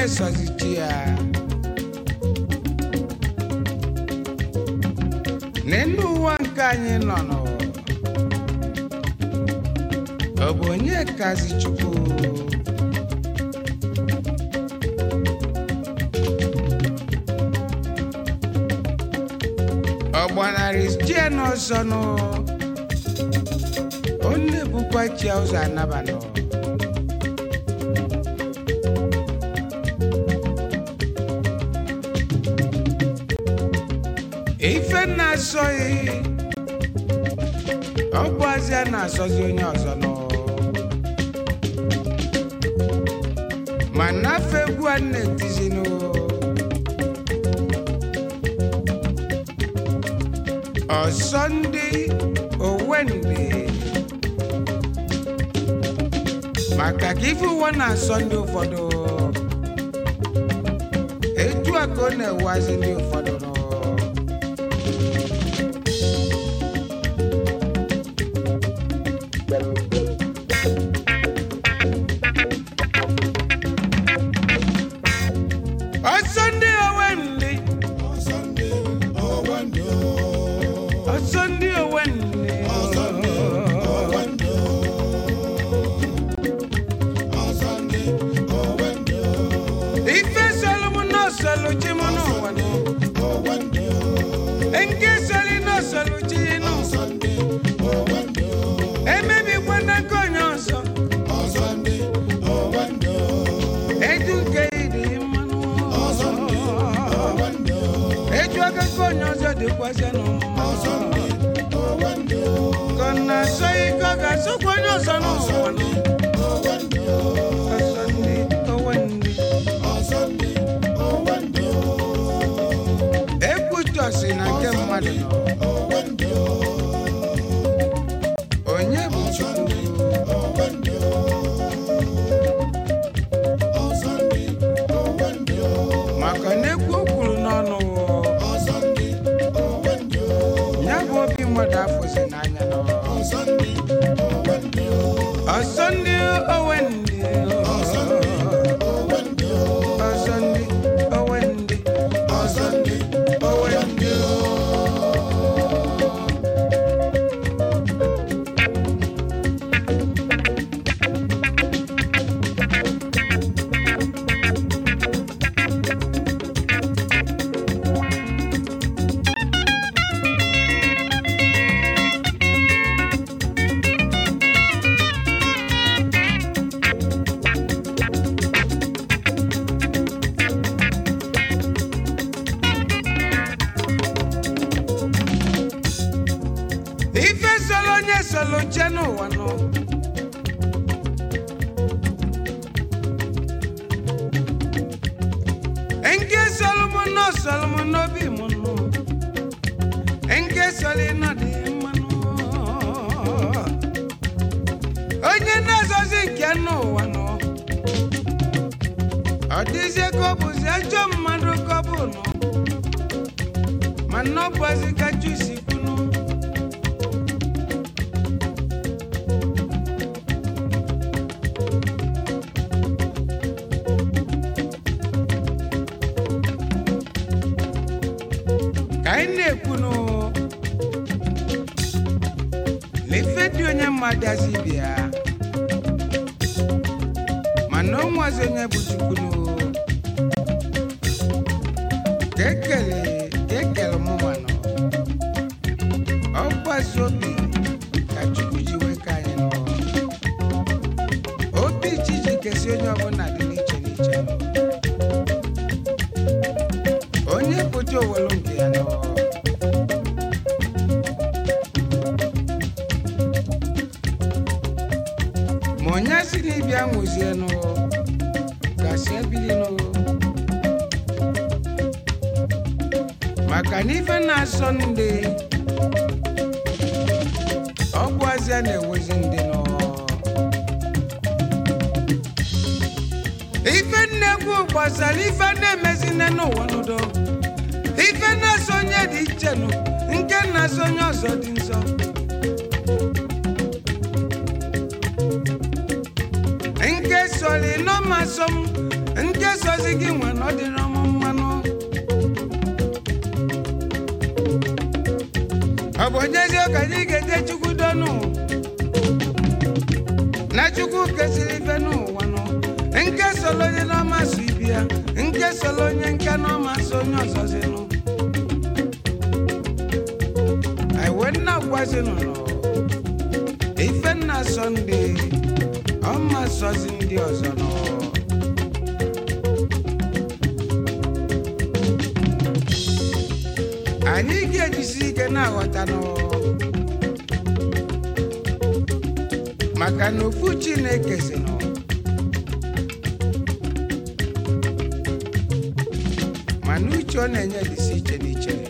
nessas na-asọzi onye ọzọ mana a na-etizinu ndị maka ka na-asọ ndị ụfọdụ etu a ka ọ na-eweazị ndị ụfọdụ Kona soy koga sukwa no nyinazozikya nuwano odisye kobuzyaco mmandu kobuno manobwazikacusikuno kainekuno lifetionya madazibia Zainabu Jukunu kekele, kekele mumano ọgbaso bi ka Chukwu ji wee ka anyị obi Chichi kesi onye ọbụla dị. makano. Maka na ofu chineke si nọ mana uche ọ na-enye dịsi iche n'iche.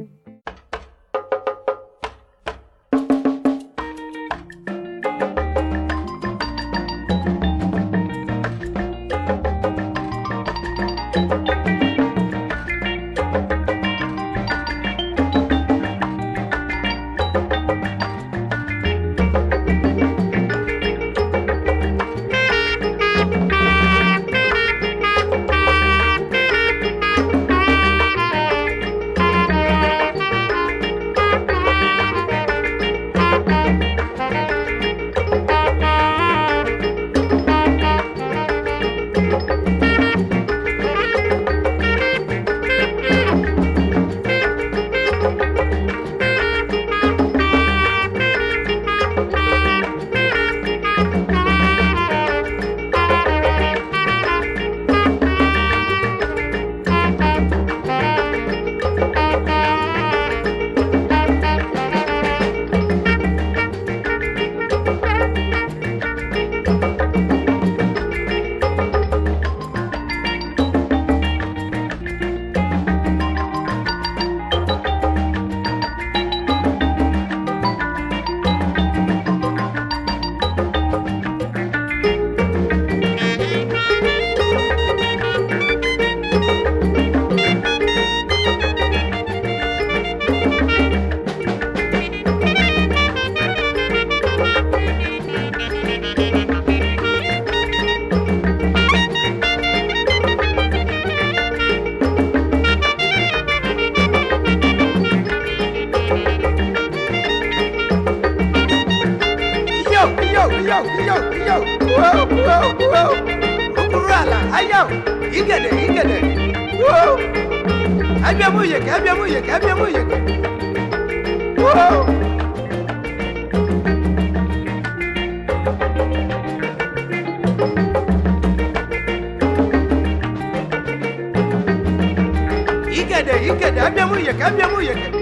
kẹ̀dá bíẹ́mú yẹ̀kẹ́ bíẹ́mú yẹ̀kẹ́.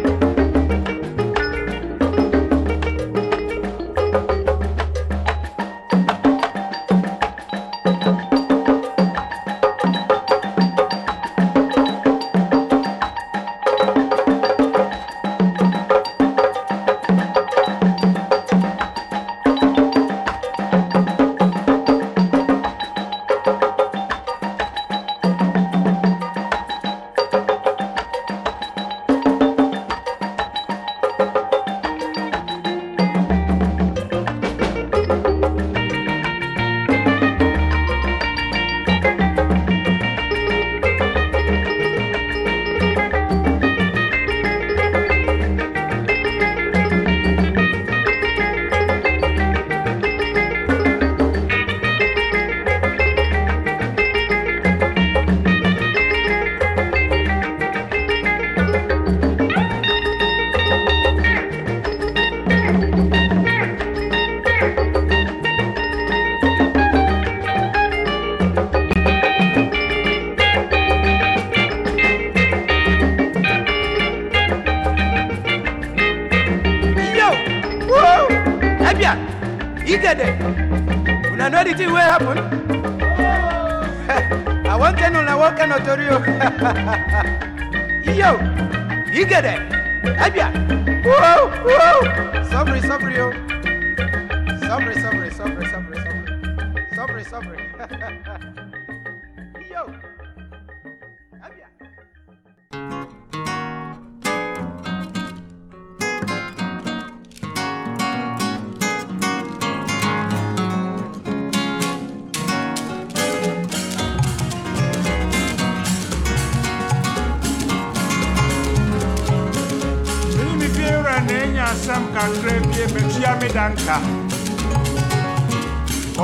Na kakra bie metua me danka.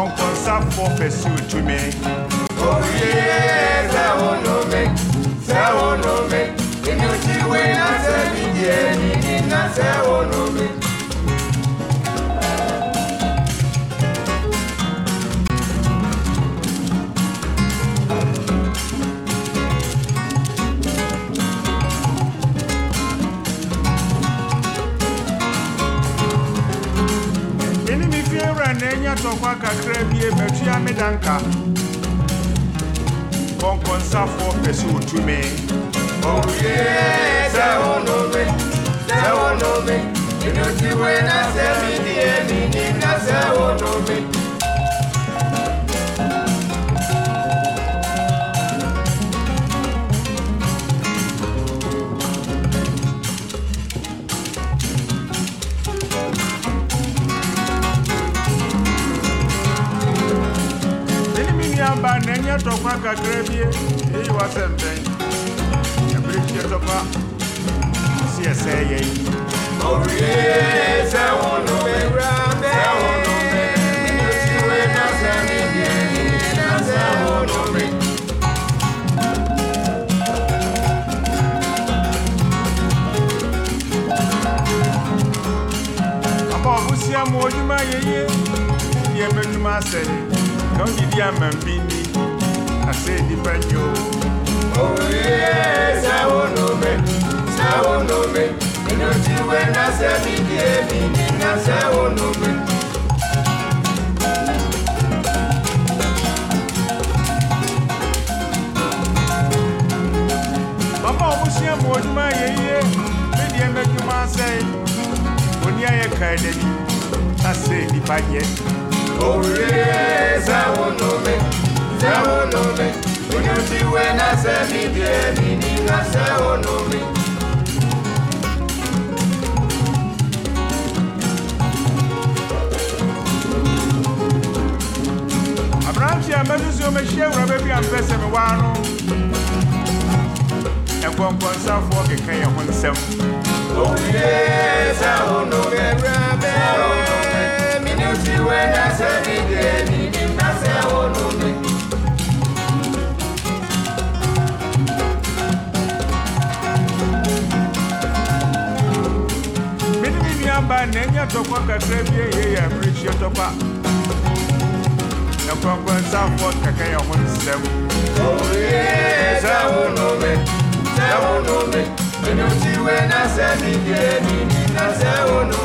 Ɔnkɔnsafoɔ pɛ sɛ otumi Sɛ wo nome, inú ti wé na sɛ mi di ẹni nínú tɔkwa kakra bie matua me danka kɔnkɔnsafoɔ pɛ sɛ ɔtumi Oye, sɛ wonome, sɛ wonome, inutiwe na sɛ midie mini na sɛ wonome. Ɛnyɛ tɔkwa kakra bie ɛyi wasɛ mpɛn ɛbere hyɛ tɔkwa si ɛsɛ yɛ yi Oye, sɛ wonome, sɛ wonome, inutiwe na sɛ midie mini na sɛ wonome. ama ɔbosia ma odwuma yɛyie deɛ mɛdwuma asɛ ka wogyidi ama mbi ni asɛ nnipa nyɛ o Oye, sɛ wonome, sɛ wonome, inutiwe na sɛ midie mini na sɛ wonome. mama ɔbosia ma odwuma yɛyie me. Deɛ mɛdwuma asɛ oni ayɛ kae n'ani asɛ nnipa nyɛ Oye, sɛ wonome, sɛ wonome, inutiwe na sɛ midie mini na sɛ wonome. aberante a mɛno so mɛhyia awuraba bi a mpɛ sɛ mewaa no ɛnkɔnkɔnsafoɔ keka yɛ ho nsɛm Oye, sɛ na sɛ midie mini me nuaba na ɛnyɛ tɔkwa kakra bi ɛyɛ yɛ aberɛhyia tɔkwa ho nsɛm sɛ wonome, inutiwe na sɛ midie mini na sɛ wonome.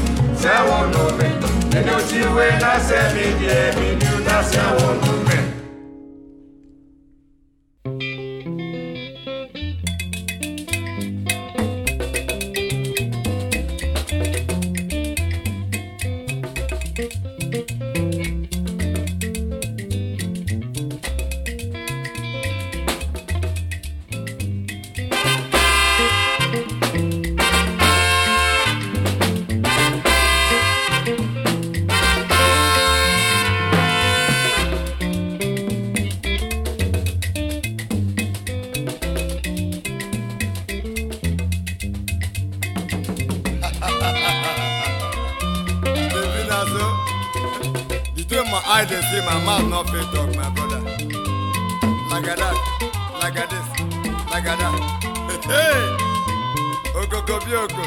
wonome, sɛ wonome, inutiwe na sɛ midie mini na sɛ wonome. Baby, see, my mouth not fit talk, my brother. Like that, like this, like that. Hey, Okoko bioko,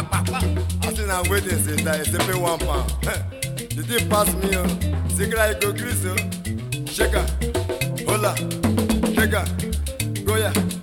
pa pa. As in waiting, say that it's pay one pound. The thing pass me, oh. Secret go grease, oh. Shaker, hola, shaker, goya. Yeah.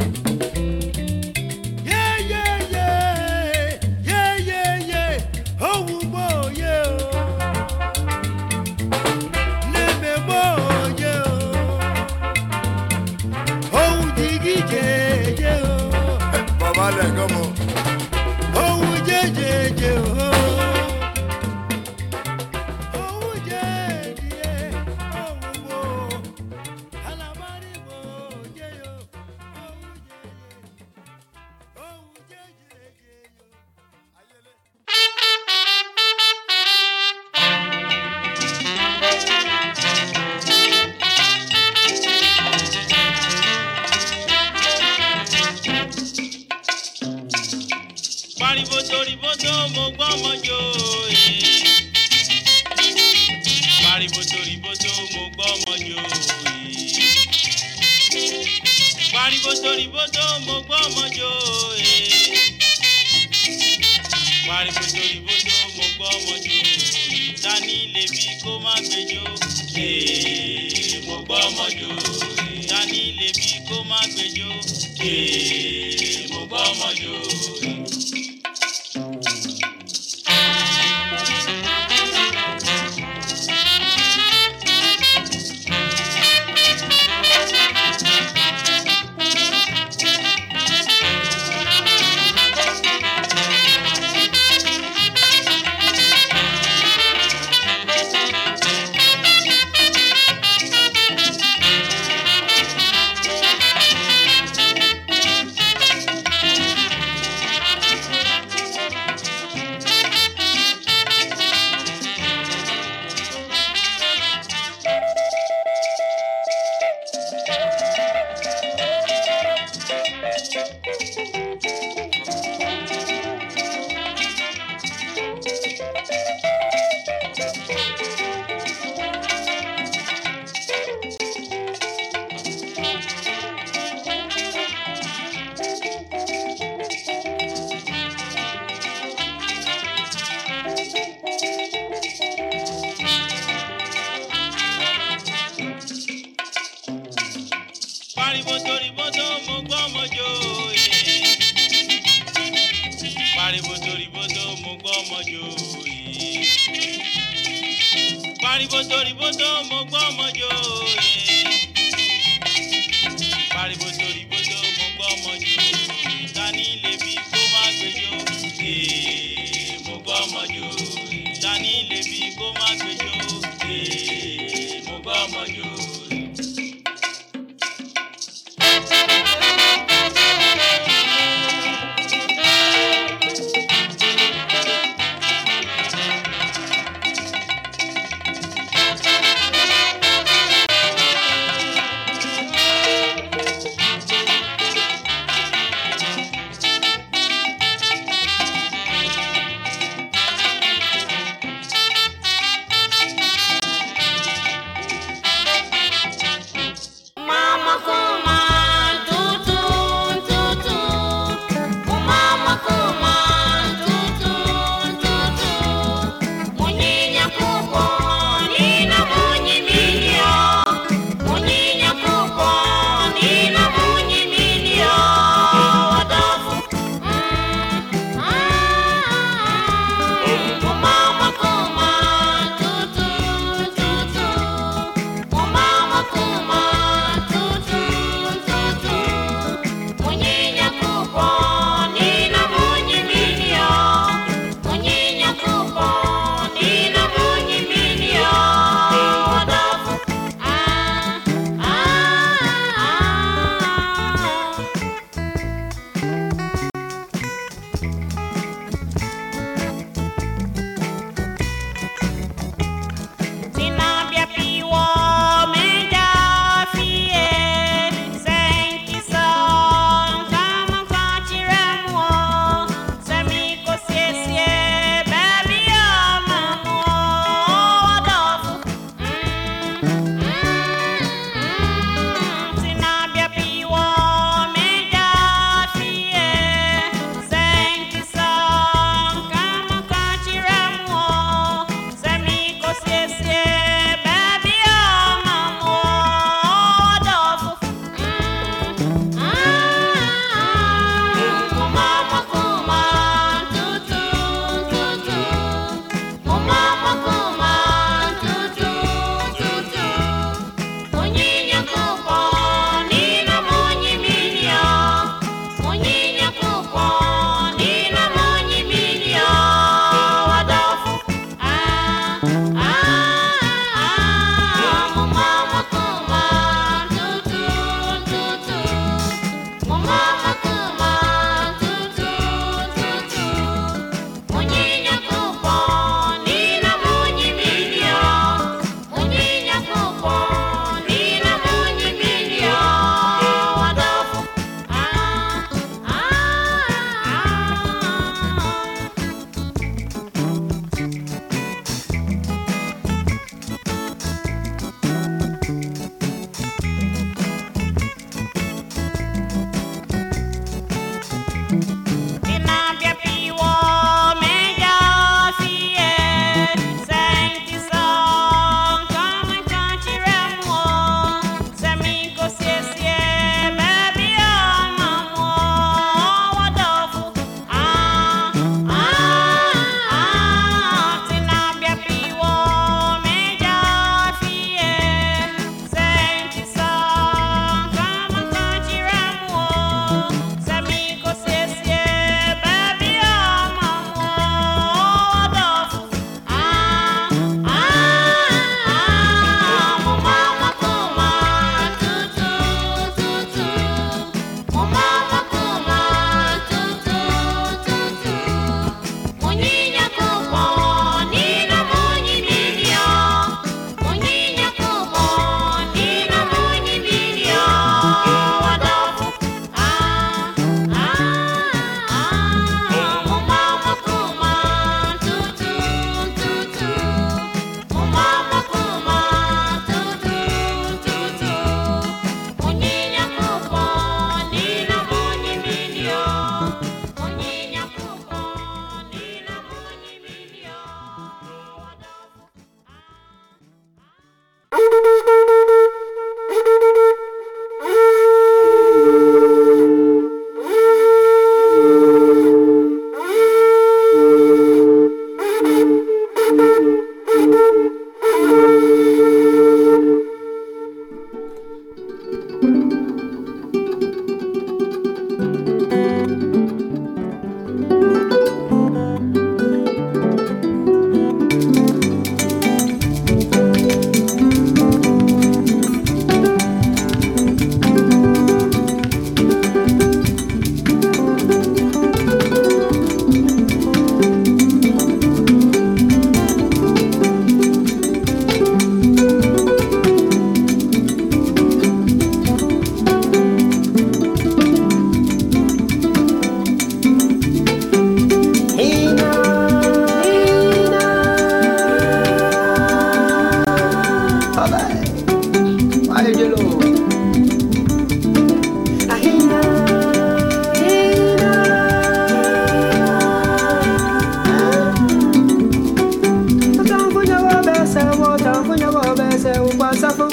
bẹsẹ̀ wò pa sáfù.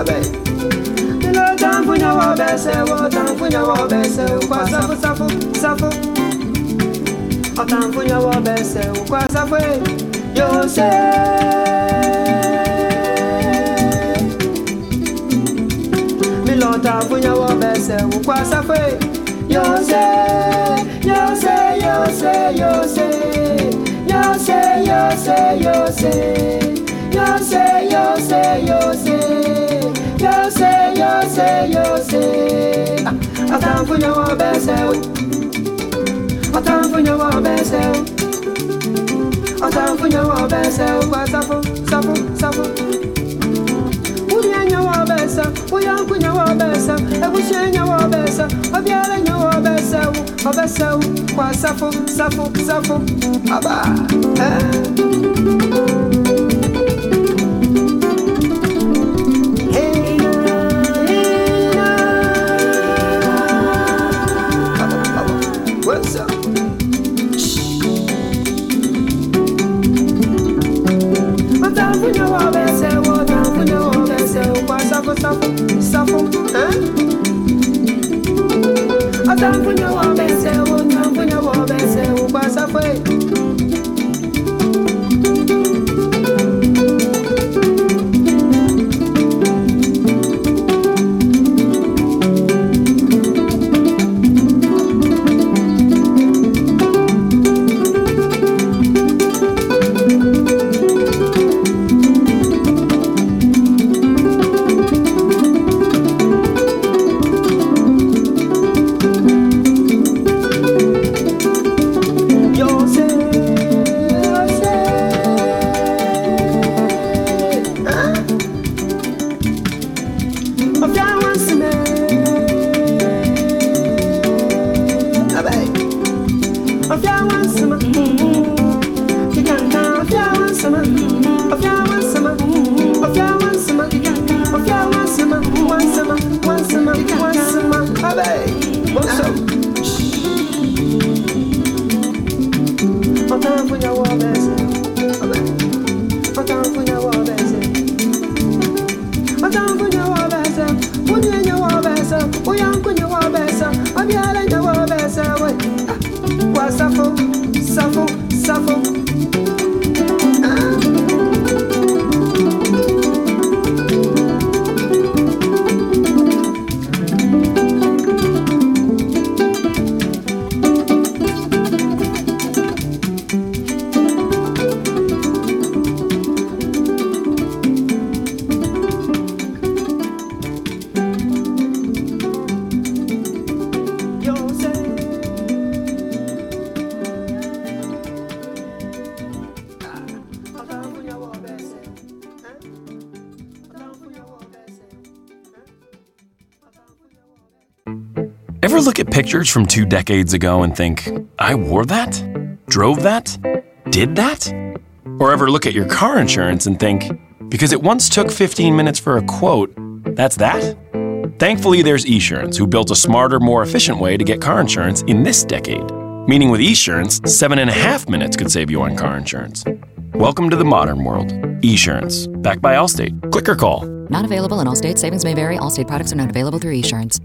Abẹ́. Nílò tán fún yàwó bẹsẹ̀ wò tán fún yàwó bẹsẹ̀ wò pa sáfù sáfù sáfù. Ọ̀tàn fún yàwó bẹsẹ̀ wò pa sáfù yóò ṣe. Mílò tán fún yàwó bẹsẹ̀ wò pa sáfù yo ṣe yo ṣe yo ṣe yo ṣe yo ṣe yo ṣe yóò ṣe. Yose, Yose, Yose, Yose, Yose, Yose. Atan fun yo wa bese we. Atan fun yo wa bese we. Atan fun yo wa bese we. Wa sapo, sapo, sapo. Unya nya wa bese, uya ku nya wa bese, ebushe nya wa bese, obiara nya wa bese we. Obese we. Wa sapo, sapo, sapo. Aba. Eh. time for now. Look at pictures from two decades ago and think, I wore that? Drove that? Did that? Or ever look at your car insurance and think, because it once took 15 minutes for a quote, that's that? Thankfully, there's Esurance, who built a smarter, more efficient way to get car insurance in this decade. Meaning with Esurance, seven and a half minutes could save you on car insurance. Welcome to the modern world. Esurance, backed by Allstate. Click or call. Not available in all states. Savings may vary. Allstate products are not available through Esurance.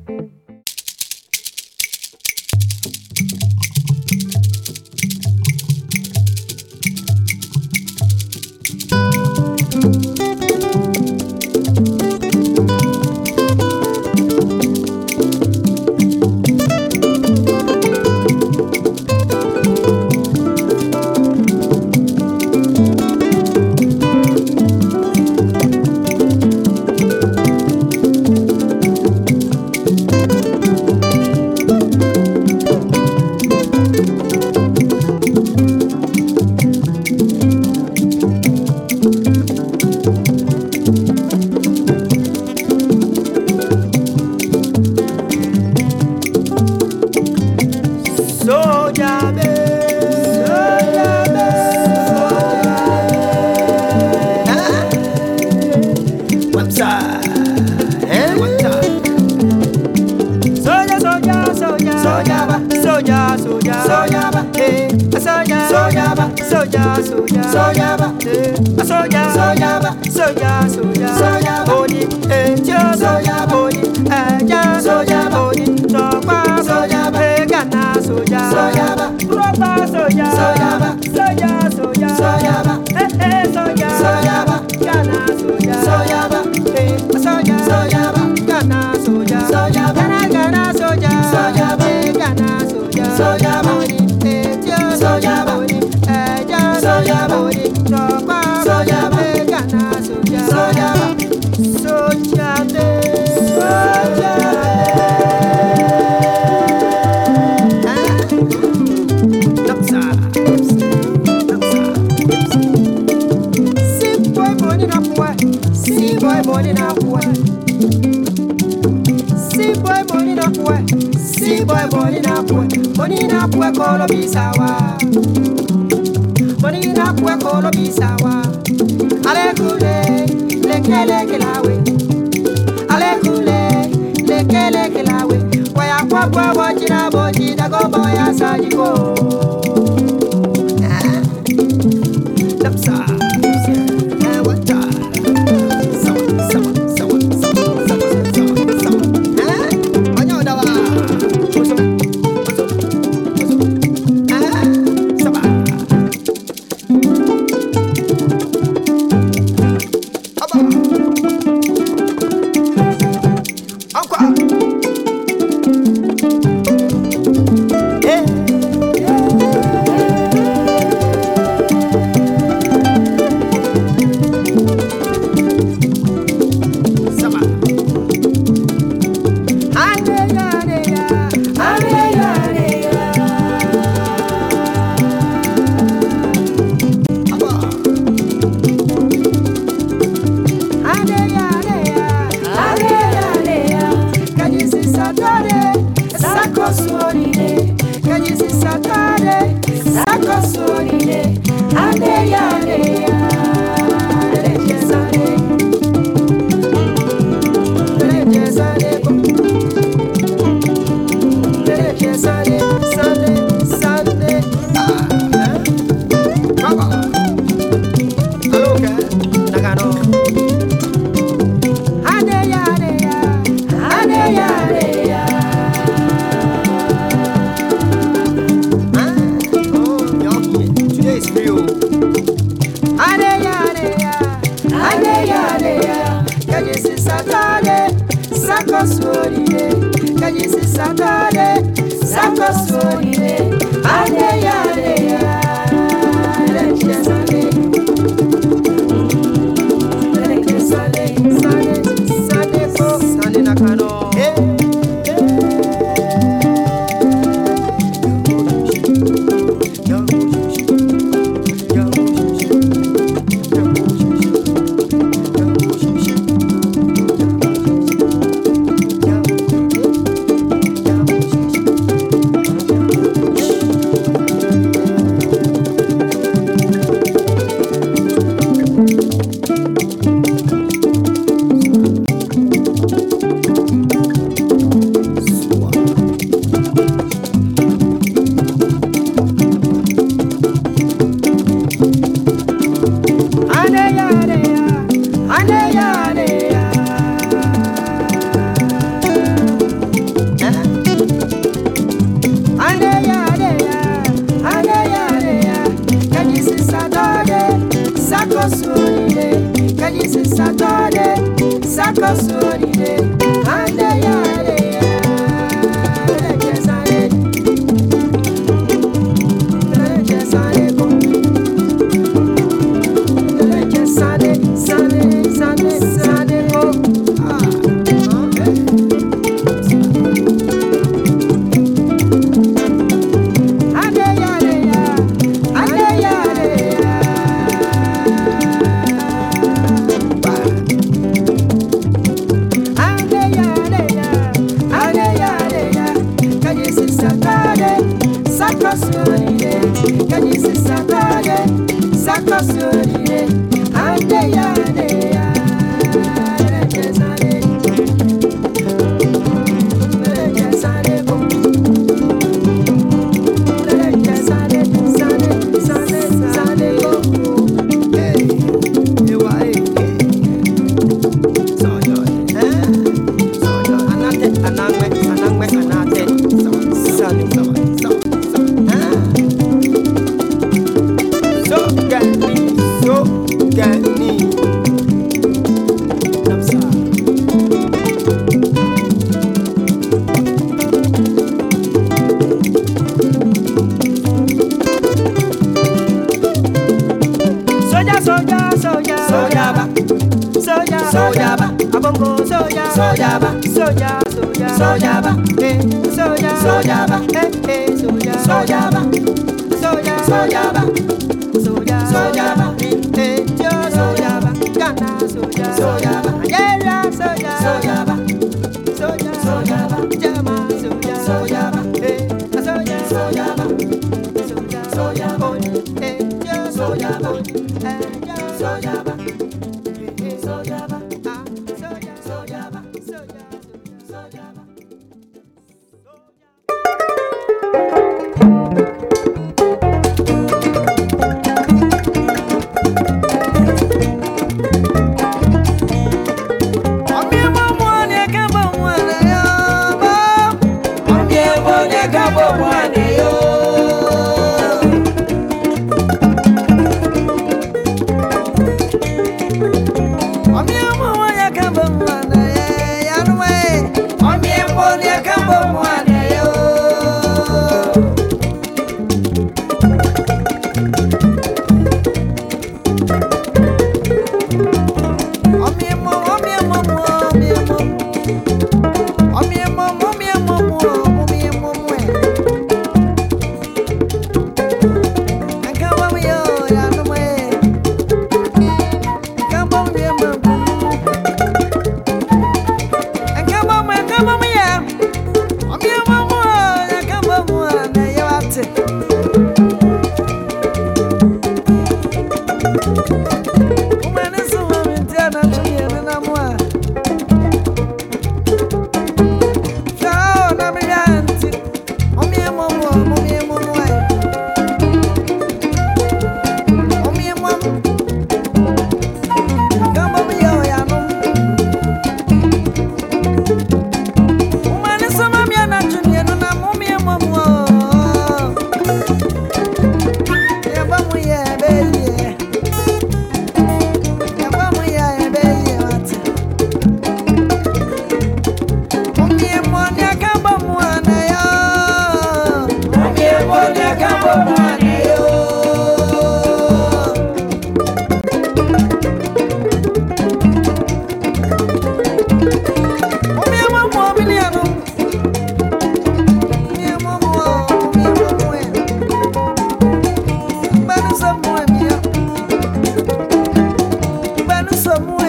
muerte.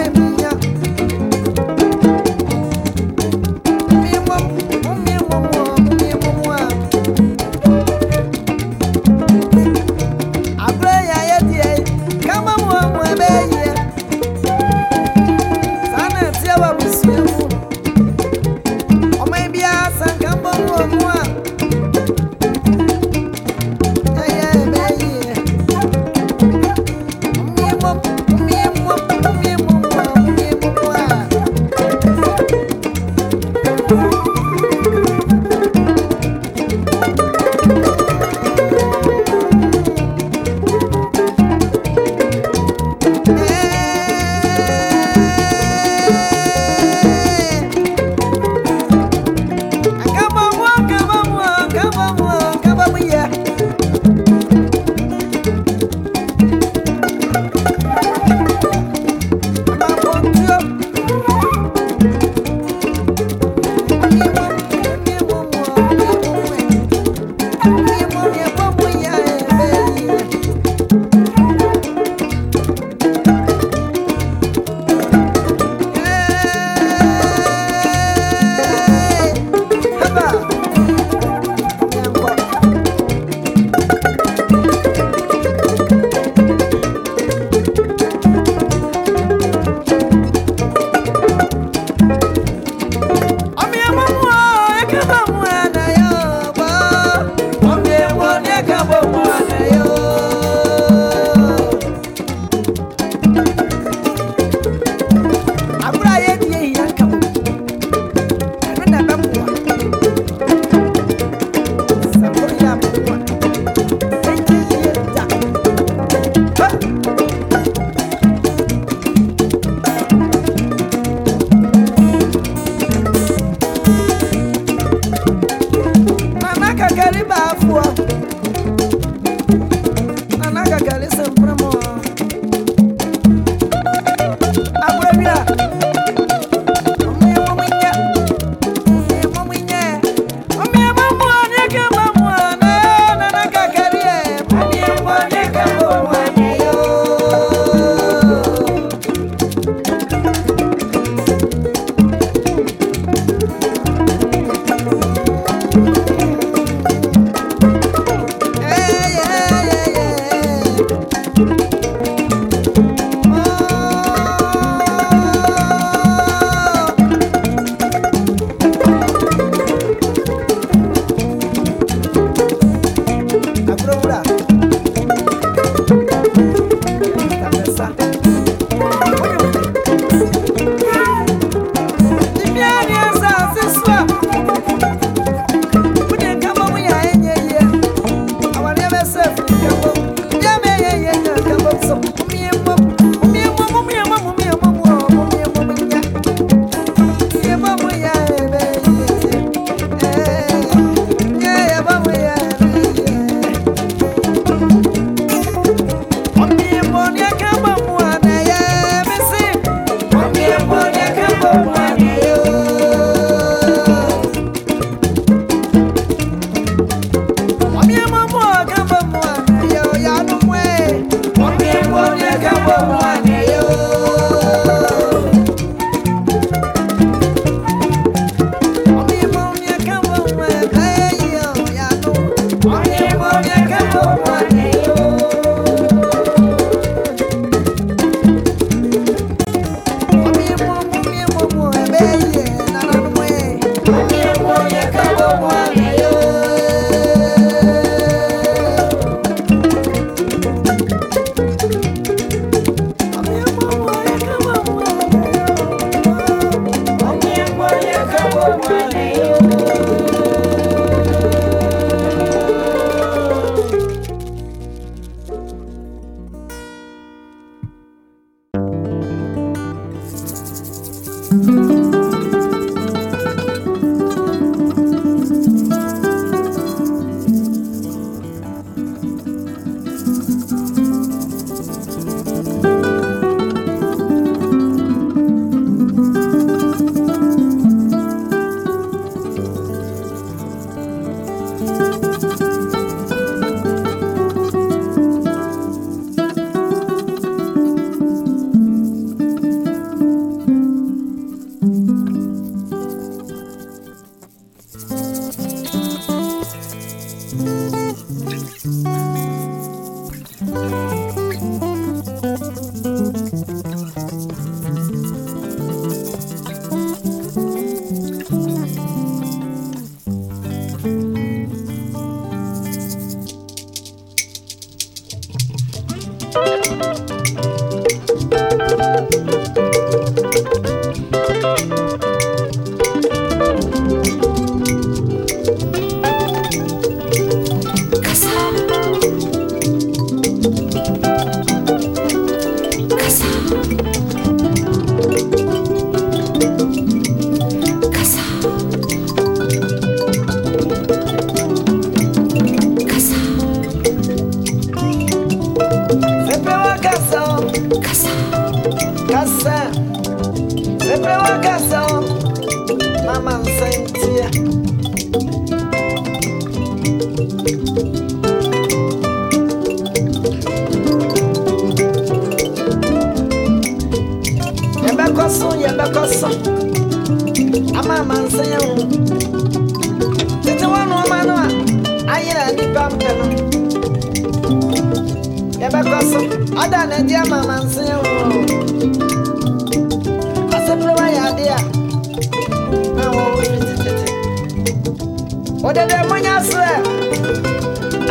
ewura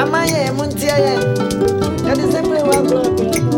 amayɛ mu ntia yɛ yɛde sɛ pere.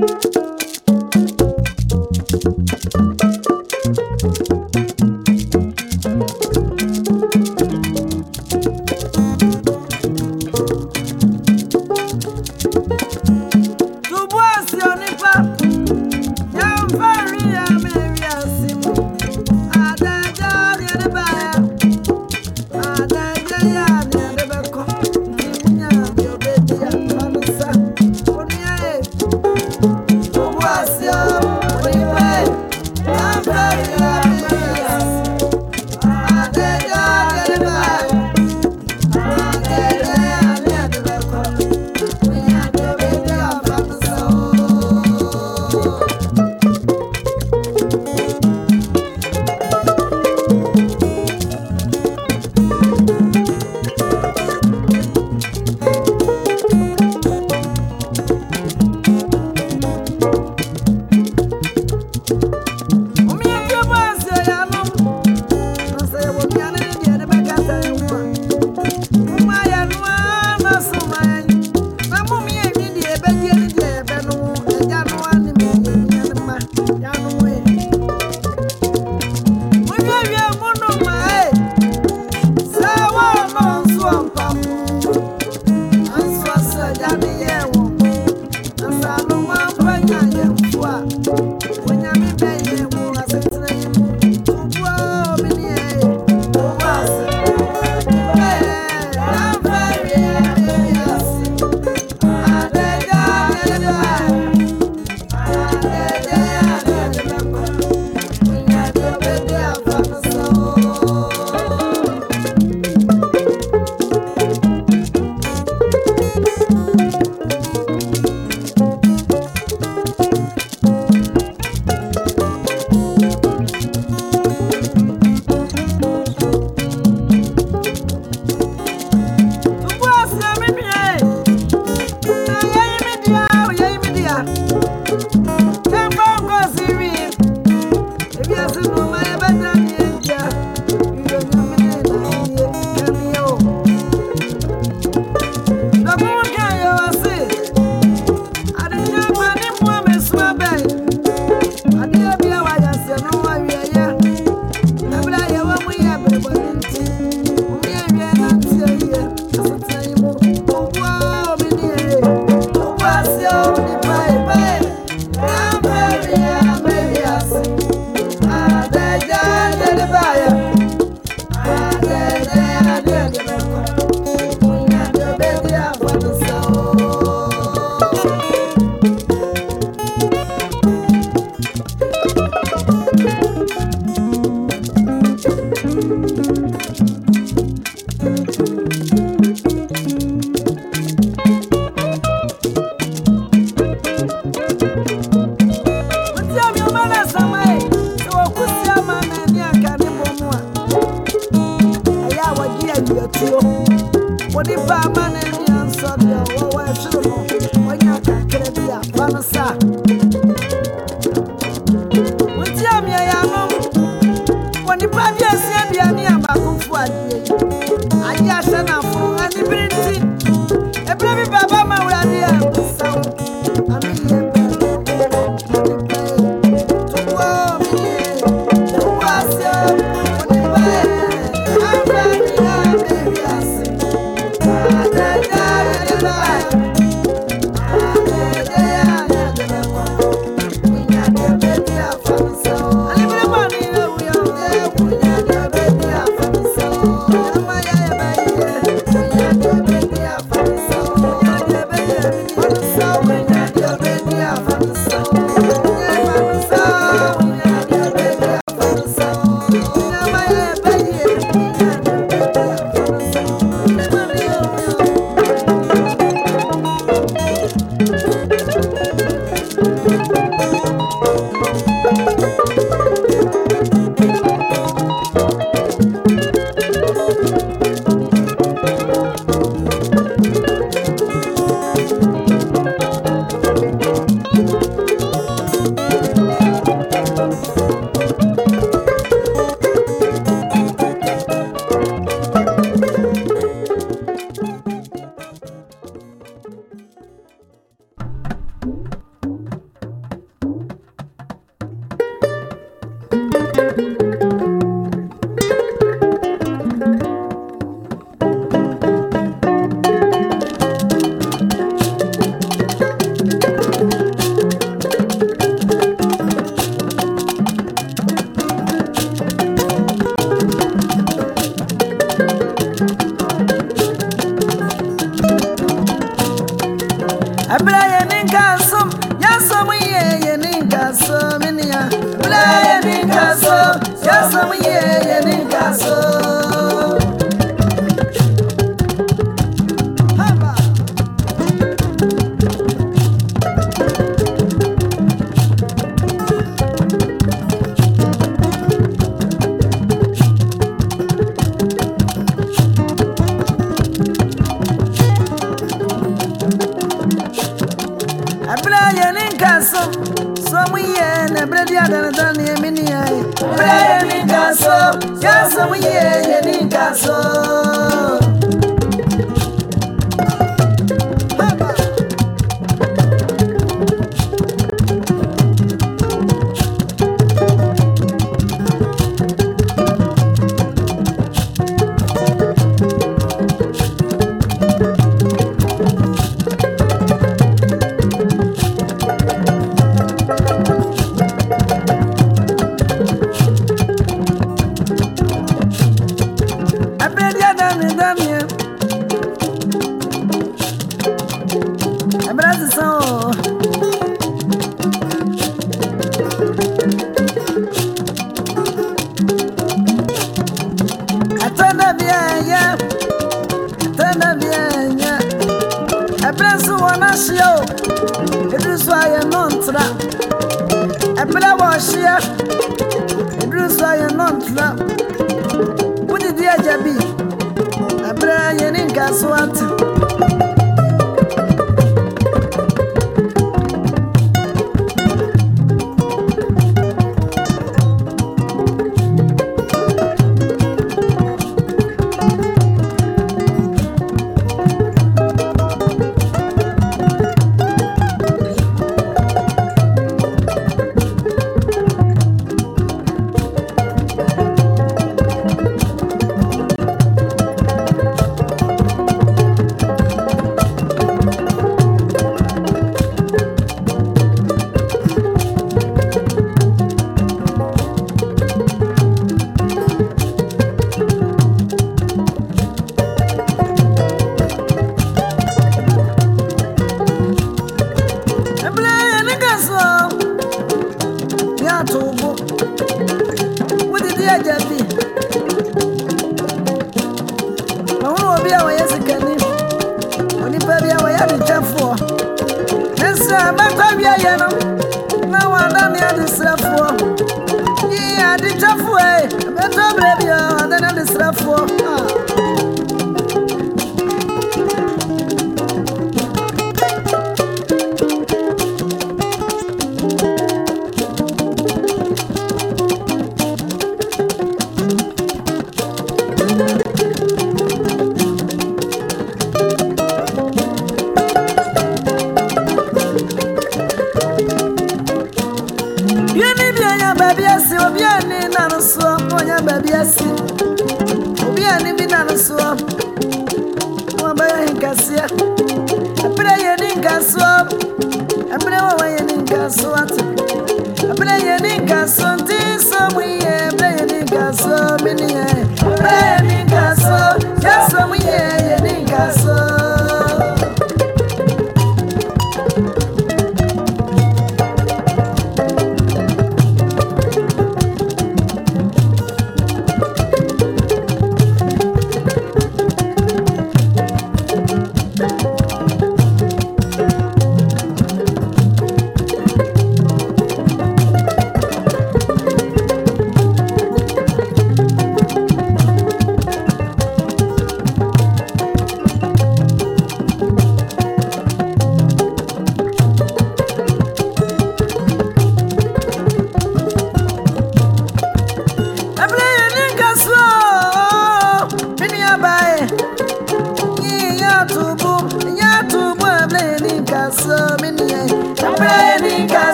Thank you.